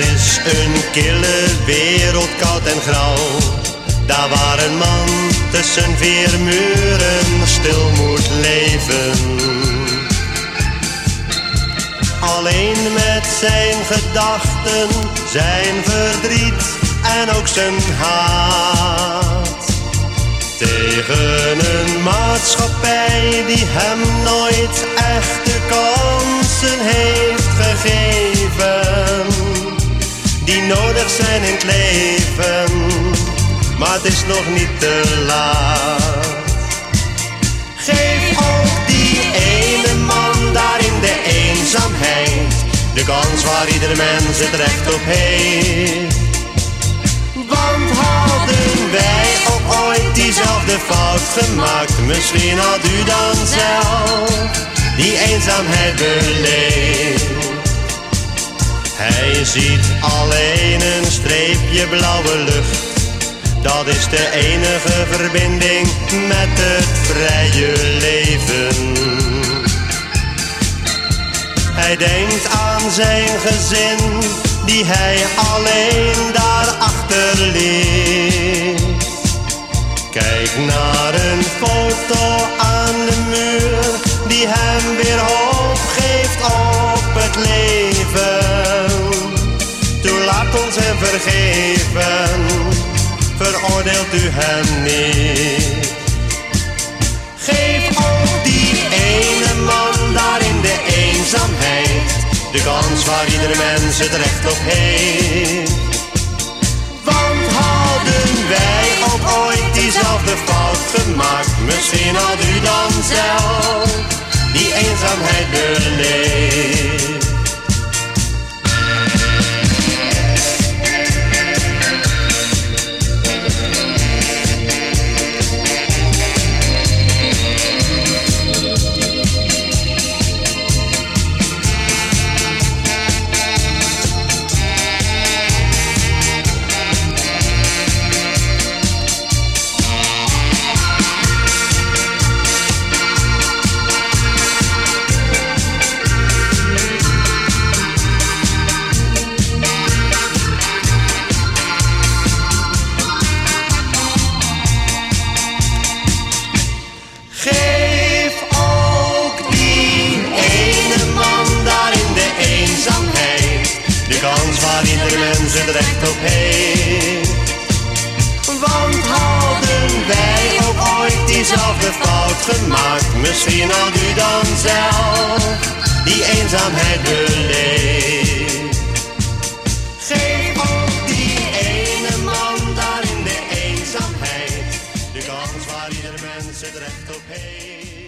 is een kille wereld, koud en grauw. Daar waar een man tussen vier muren stil moet leven. Alleen met zijn gedachten, zijn verdriet en ook zijn haat. Tegen een maatschappij die hem nooit echte kansen heeft gegeven. Die nodig zijn in het leven, maar het is nog niet te laat. Geef ook die ene man daar in de eenzaamheid de kans waar ieder mens het recht op heeft. Want hadden wij ook ooit diezelfde fout gemaakt, misschien had u dan zelf die eenzaamheid beleefd. Hij ziet alleen een streepje blauwe lucht. Dat is de enige verbinding met het vrije leven. Hij denkt aan zijn gezin, die hij alleen daar achterliet. Kijk naar een foto aan de muur, die hem weer hoop geeft vergeven, veroordeelt u hem niet. Geef ook die ene man daar in de eenzaamheid de kans waar ieder mens het recht op heeft. recht op heen, Want hadden wij ook ooit diezelfde fout gemaakt, misschien had u dan zelf die eenzaamheid beleefd. Geef ook die ene man daar in de eenzaamheid de kans waar ieder mens het recht op heeft.